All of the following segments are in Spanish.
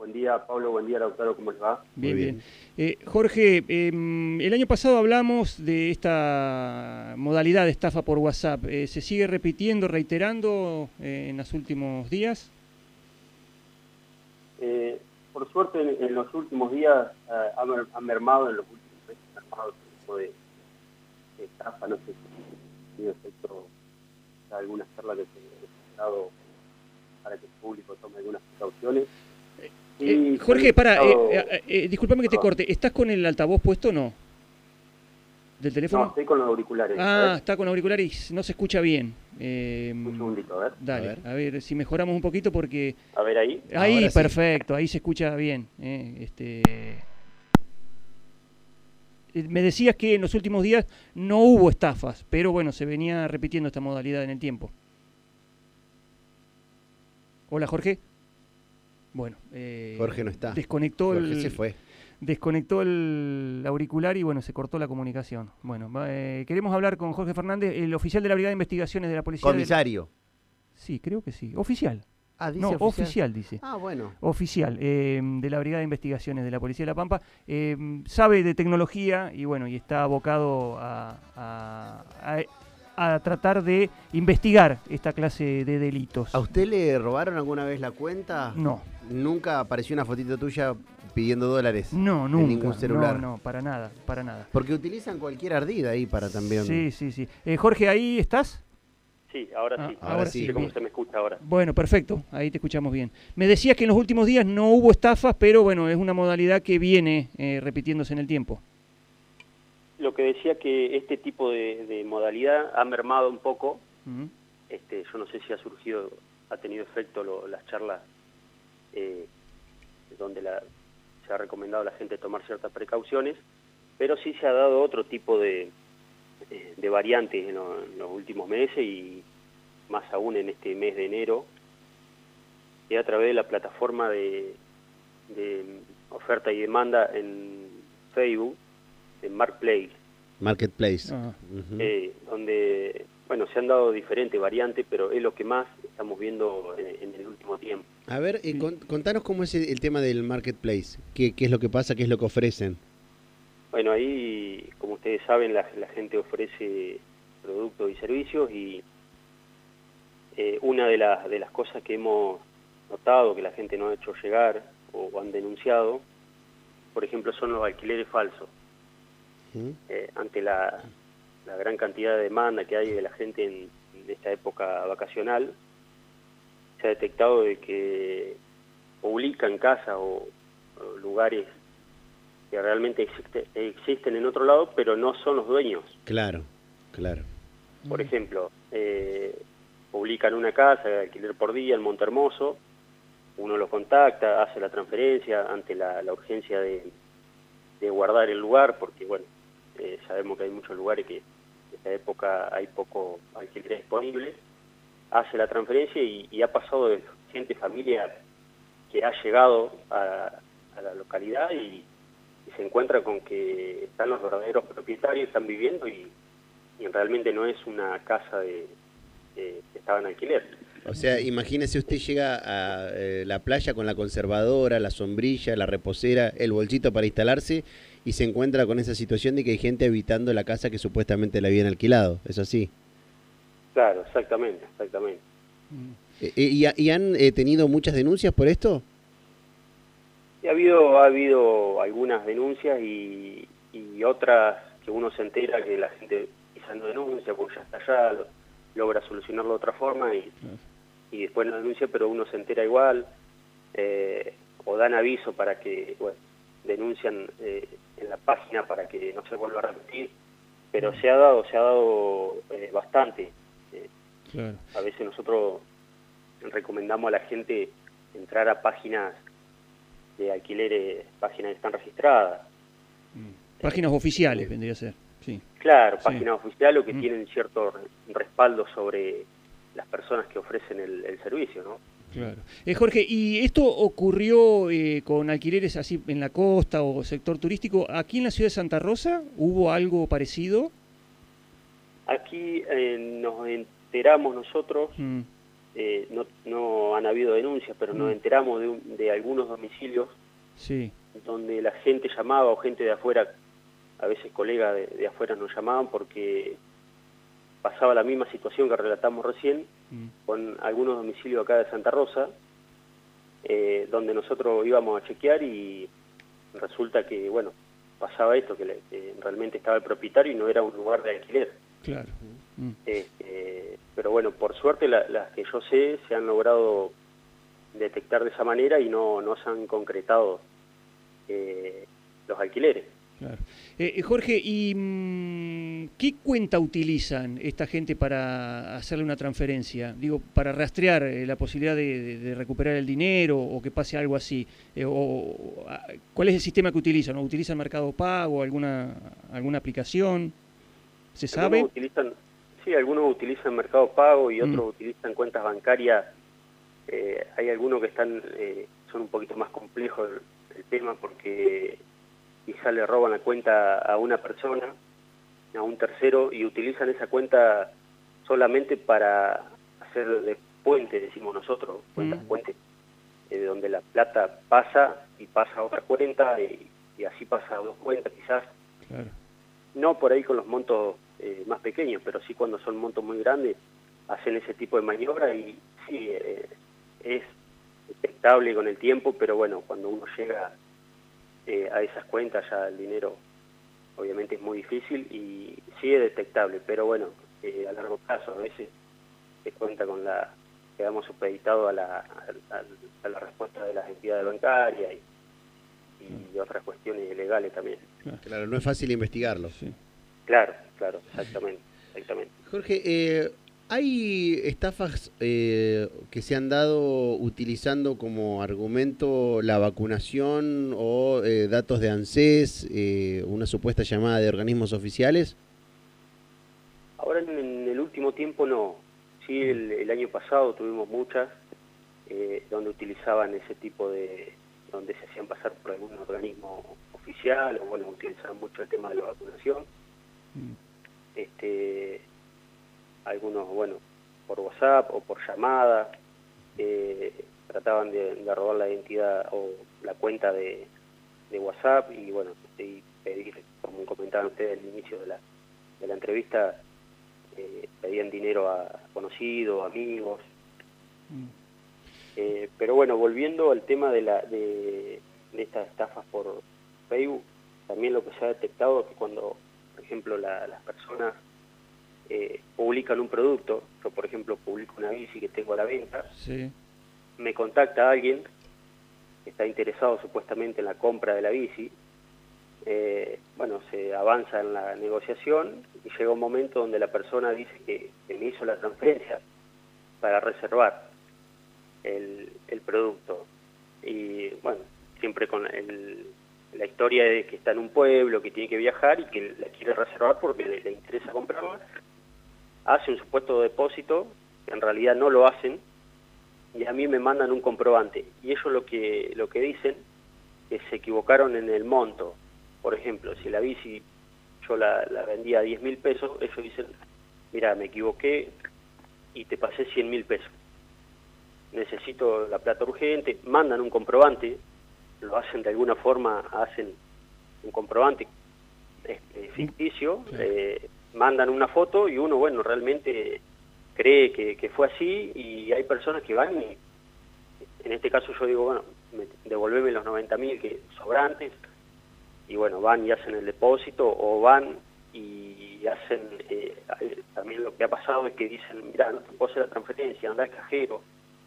Buen día, Pablo. Buen día, doctor. ¿Cómo les va? Bien, bien. Eh, Jorge, em, el año pasado hablamos de esta modalidad de estafa por WhatsApp. Eh, ¿Se sigue repitiendo, reiterando eh, en los últimos días? por suerte, en, los últimos días ha, mermado, en los últimos meses, ha mermado este tipo de, estafa. No sé si ha tenido efecto alguna charla que se ha dado para que el público tome algunas precauciones. Eh, Jorge, para, eh, eh, discúlpame que te corte. ¿Estás con el altavoz puesto o no? ¿Del teléfono? No, estoy con los auriculares. Ah, está con los auriculares y no se escucha bien. un segundito, a ver. Dale, a ver. si mejoramos un poquito porque... A ver ahí. Ahí, perfecto, ahí se escucha bien. este... Me decías que en los últimos días no hubo estafas, pero bueno, se venía repitiendo esta modalidad en el tiempo. Hola, Jorge. Bueno, eh, Jorge no está. Desconectó el, se fue. Desconectó el auricular y bueno, se cortó la comunicación. Bueno, eh, queremos hablar con Jorge Fernández, el oficial de la Brigada de Investigaciones de la Policía. Comisario. Sí, creo que sí. Oficial. Ah, dice no, oficial. dice. Ah, bueno. Oficial, eh, de la Brigada de Investigaciones de la Policía de La Pampa. sabe de tecnología y bueno, y está abocado a a tratar de investigar esta clase de delitos. ¿A usted le robaron alguna vez la cuenta? No. ¿Nunca apareció una fotito tuya pidiendo dólares? No, nunca. En ningún celular. No, no, para nada, para nada. Porque utilizan cualquier ardida ahí para también. Sí, sí, sí. Eh, Jorge, ¿ahí estás? Sí, ahora ah, sí. ahora, sí. cómo se me escucha ahora. Bueno, perfecto. Ahí te escuchamos bien. Me decías que en los últimos días no hubo estafas, pero bueno, es una modalidad que viene eh, repitiéndose en el tiempo lo que decía que este tipo de, modalidad ha mermado un poco. este, yo no sé si ha surgido, ha tenido efecto las charlas eh, donde la, se ha recomendado a la gente tomar ciertas precauciones, pero sí se ha dado otro tipo de, eh, de variantes en, los últimos meses y más aún en este mes de enero, y a través de la plataforma de, de oferta y demanda en Facebook, en Marketplace. Marketplace. Eh, donde, bueno, se han dado diferentes variantes, pero es lo que más estamos viendo en, el último tiempo. A ver, eh, contanos cómo es el, tema del Marketplace. ¿Qué, ¿Qué, es lo que pasa? ¿Qué es lo que ofrecen? Bueno, ahí, como ustedes saben, la, gente ofrece productos y servicios y eh, una de las, de las cosas que hemos notado que la gente no ha hecho llegar o han denunciado, por ejemplo, son los alquileres falsos. Eh, ante la, gran cantidad de demanda que hay de la gente en, esta época vacacional, se ha detectado de que publican casas o, lugares que realmente existen en otro lado, pero no son los dueños. Claro, claro. Por ejemplo, eh, publican una casa de alquiler por día en Montermoso, uno lo contacta, hace la transferencia ante la, urgencia de, de, guardar el lugar, porque bueno, sabemos que hay muchos lugares que en esta época hay poco alquiler disponible, hace la transferencia y, ha pasado de gente, familia que ha llegado a, la localidad y, se encuentra con que están los verdaderos propietarios, están viviendo y, realmente no es una casa de, que estaba en alquiler. O sea, imagínese usted llega a eh, la playa con la conservadora, la sombrilla, la reposera, el bolsito para instalarse y se encuentra con esa situación de que hay gente habitando la casa que supuestamente le habían alquilado. ¿Es así? Claro, exactamente, exactamente. Eh, eh, ¿Y, han tenido muchas denuncias por esto? ha habido, ha habido algunas denuncias y, y otras que uno se entera que la gente quizás no denuncia porque ya está allá, logra solucionarlo de otra forma y, y después no denuncia, pero uno se entera igual, eh, o dan aviso para que, bueno, denuncian eh, en la página para que no se vuelva a repetir, pero se ha dado, se ha dado eh, bastante. A veces nosotros recomendamos a la gente entrar a páginas de alquileres, páginas que están registradas. Mm. Páginas oficiales vendría a ser. Sí. Claro, páginas oficiales o que mm. tienen cierto respaldo sobre las personas que ofrecen el, servicio, ¿no? Claro. Eh, Jorge, ¿y esto ocurrió eh, con alquileres así en la costa o sector turístico? ¿Aquí en la ciudad de Santa Rosa hubo algo parecido? Aquí eh, nos enteramos nosotros mm. eh, no, no han habido denuncias, pero nos Mm. enteramos de, un- de algunos domicilios Sí, donde la gente llamaba o gente de afuera, a veces colegas de, de afuera nos llamaban porque pasaba la misma situación que relatamos recién mm, con algunos domicilios acá de Santa Rosa, eh, donde nosotros íbamos a chequear y resulta que, bueno, pasaba esto, que, le- realmente estaba el propietario y no era un lugar de alquiler. claro. Mm, Este, pero bueno, por suerte la- las que yo sé se han logrado detectar de esa manera y no, no se han concretado eh, los alquileres. Claro. Eh, eh, Jorge, ¿y mm, qué cuenta utilizan esta gente para hacerle una transferencia? Digo, para rastrear eh, la posibilidad de, de- de recuperar el dinero o que pase algo así. Eh, o, ¿Cuál es el sistema que utilizan? ¿O ¿Utilizan Mercado Pago, alguna, alguna aplicación? ¿Se sabe? Algunos utilizan, sí, algunos utilizan Mercado Pago y otros Mm. utilizan cuentas bancarias. Eh, hay algunos que están eh, son un poquito más complejos el, el tema porque quizá le roban la cuenta a una persona, a un tercero, y utilizan esa cuenta solamente para hacer de puente, decimos nosotros, cuentas Mm. puente, eh, donde la plata pasa y pasa a otra cuenta y, y así pasa a dos cuentas quizás. Claro. No por ahí con los montos eh, más pequeños, pero sí cuando son montos muy grandes hacen ese tipo de maniobra y sí, eh, es detectable con el tiempo, pero bueno, cuando uno llega eh, a esas cuentas ya el dinero obviamente es muy difícil y sí es detectable, pero bueno, eh, a largo plazo a veces se cuenta con la, quedamos supeditados a la, a, a- a la respuesta de las entidades bancarias y, y otras cuestiones legales también. Claro, no es fácil investigarlo. Sí. Claro, claro, exactamente, exactamente. Jorge, eh, ¿hay estafas eh, que se han dado utilizando como argumento la vacunación o eh, datos de ANSES, eh, una supuesta llamada de organismos oficiales? Ahora en, en el último tiempo no. Sí, el, el año pasado tuvimos muchas eh, donde utilizaban ese tipo de, donde se hacían pasar por algún organismo oficial o bueno, utilizaban mucho el tema de la vacunación. Mm, Este, algunos, bueno, por WhatsApp o por llamada, eh, trataban de, de robar la identidad o la cuenta de, de WhatsApp y bueno, y pedir, como comentaban ustedes al inicio de la, de la entrevista, eh, pedían dinero a conocidos, amigos. mm, Eh, pero bueno, volviendo al tema de, la, de, de estas estafas por Facebook, también lo que se ha detectado es que cuando, por ejemplo, la- las personas eh, publican un producto, yo por ejemplo publico una bici que tengo a la venta, Sí. me contacta alguien que está interesado supuestamente en la compra de la bici, eh, bueno, se avanza en la negociación y llega un momento donde la persona dice que, que me hizo la transferencia para reservar el, el producto. Y bueno, siempre con el- la historia de que está en un pueblo, que tiene que viajar y que la quiere reservar porque le, le interesa comprarla, hace un supuesto depósito, que en realidad no lo hacen, y a mí me mandan un comprobante. Y ellos lo que, lo que dicen es que se equivocaron en el monto. Por ejemplo, si la bici yo la, la vendía a 10 mil pesos, ellos dicen, mira, me equivoqué y te pasé 100 mil pesos. Necesito la plata urgente, mandan un comprobante, lo hacen de alguna forma, hacen un comprobante este, ficticio, eh, mandan una foto y uno, bueno, realmente cree que, que fue así y hay personas que van y, en este caso yo digo, bueno, me, devolveme los 90 mil que sobrantes y bueno, van y hacen el depósito o van y hacen, eh, eh, también lo que ha pasado es que dicen, mira, no te puedo hacer la transferencia, anda al cajero,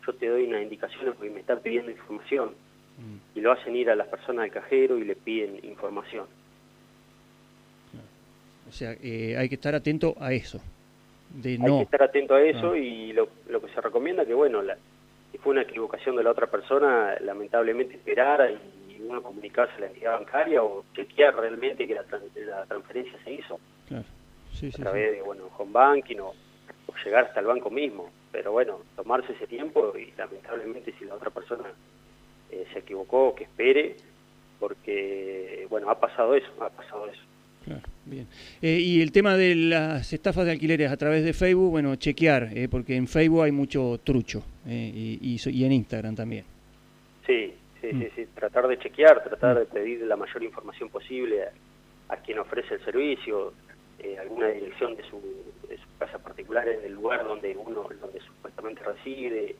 yo te doy unas indicaciones porque me están pidiendo información mm. y lo hacen ir a las personas del cajero y le piden información. O sea, eh, hay que estar atento a eso. De Hay que estar atento a eso Ah. y lo, lo que se recomienda que, bueno, la, si fue una equivocación de la otra persona, lamentablemente esperar y uno comunicarse a la entidad bancaria o chequear realmente que la, la transferencia se hizo Claro. Sí, a sí, través sí. de, bueno, home banking o, o llegar hasta el banco mismo. Pero bueno, tomarse ese tiempo y lamentablemente si la otra persona eh, se equivocó, que espere, porque, bueno, ha pasado eso, ha pasado eso. Claro, bien. Eh, y el tema de las estafas de alquileres a través de Facebook, bueno, chequear, eh, porque en Facebook hay mucho trucho eh, y, y, en Instagram también. Sí, sí, sí, mm. sí, tratar de chequear, tratar mm. de pedir la mayor información posible a, quien ofrece el servicio, alguna dirección de su, de su casa particular en el lugar donde uno donde supuestamente reside,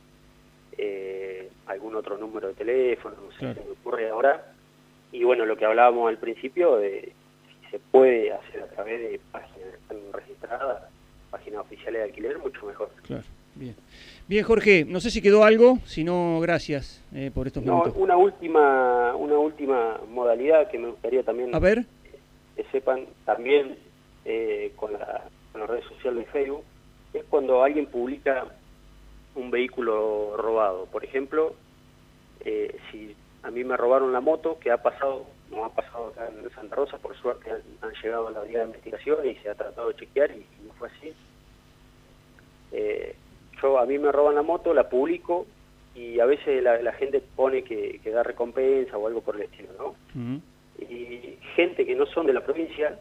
algún otro número de teléfono, no sé, se me ocurre ahora. Y bueno, lo que hablábamos al principio, de se puede hacer a través de páginas registradas, páginas oficiales de alquiler, mucho mejor. Claro, bien. Bien, Jorge, no sé si quedó algo, si no, gracias eh, por estos no, minutos. Una última, una última modalidad que me gustaría también a ver. que sepan también eh, con, la, con la red social de Facebook, es cuando alguien publica un vehículo robado. Por ejemplo, eh, si a mí me robaron la moto, que ha pasado como ha pasado acá en Santa Rosa, por suerte han, llegado a la unidad de investigación y se ha tratado de chequear y, no fue así. Eh, yo a mí me roban la moto, la publico y a veces la, gente pone que, da recompensa o algo por el estilo, ¿no? Y gente que no son de la provincia,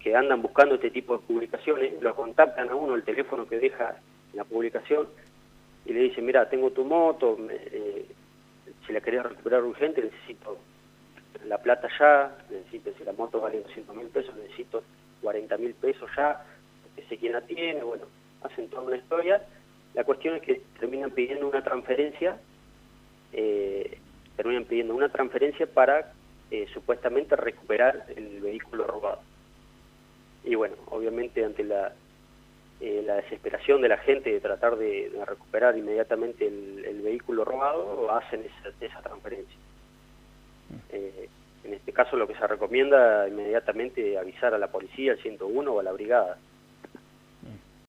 que andan buscando este tipo de publicaciones, lo contactan a uno el teléfono que deja la publicación y le dicen, mira, tengo tu moto, eh, si la quería recuperar urgente necesito la plata ya, necesito, si la moto vale 200 mil pesos, necesito 40 mil pesos ya, porque sé quién la tiene, bueno, hacen toda una historia. La cuestión es que terminan pidiendo una transferencia, eh, terminan pidiendo una transferencia para eh, supuestamente recuperar el vehículo robado. Y bueno, obviamente ante la, eh, la desesperación de la gente de tratar de, recuperar inmediatamente el, vehículo robado, hacen esa transferencia. Eh, en este caso lo que se recomienda inmediatamente avisar a la policía, al 101 o a la brigada.